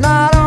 not a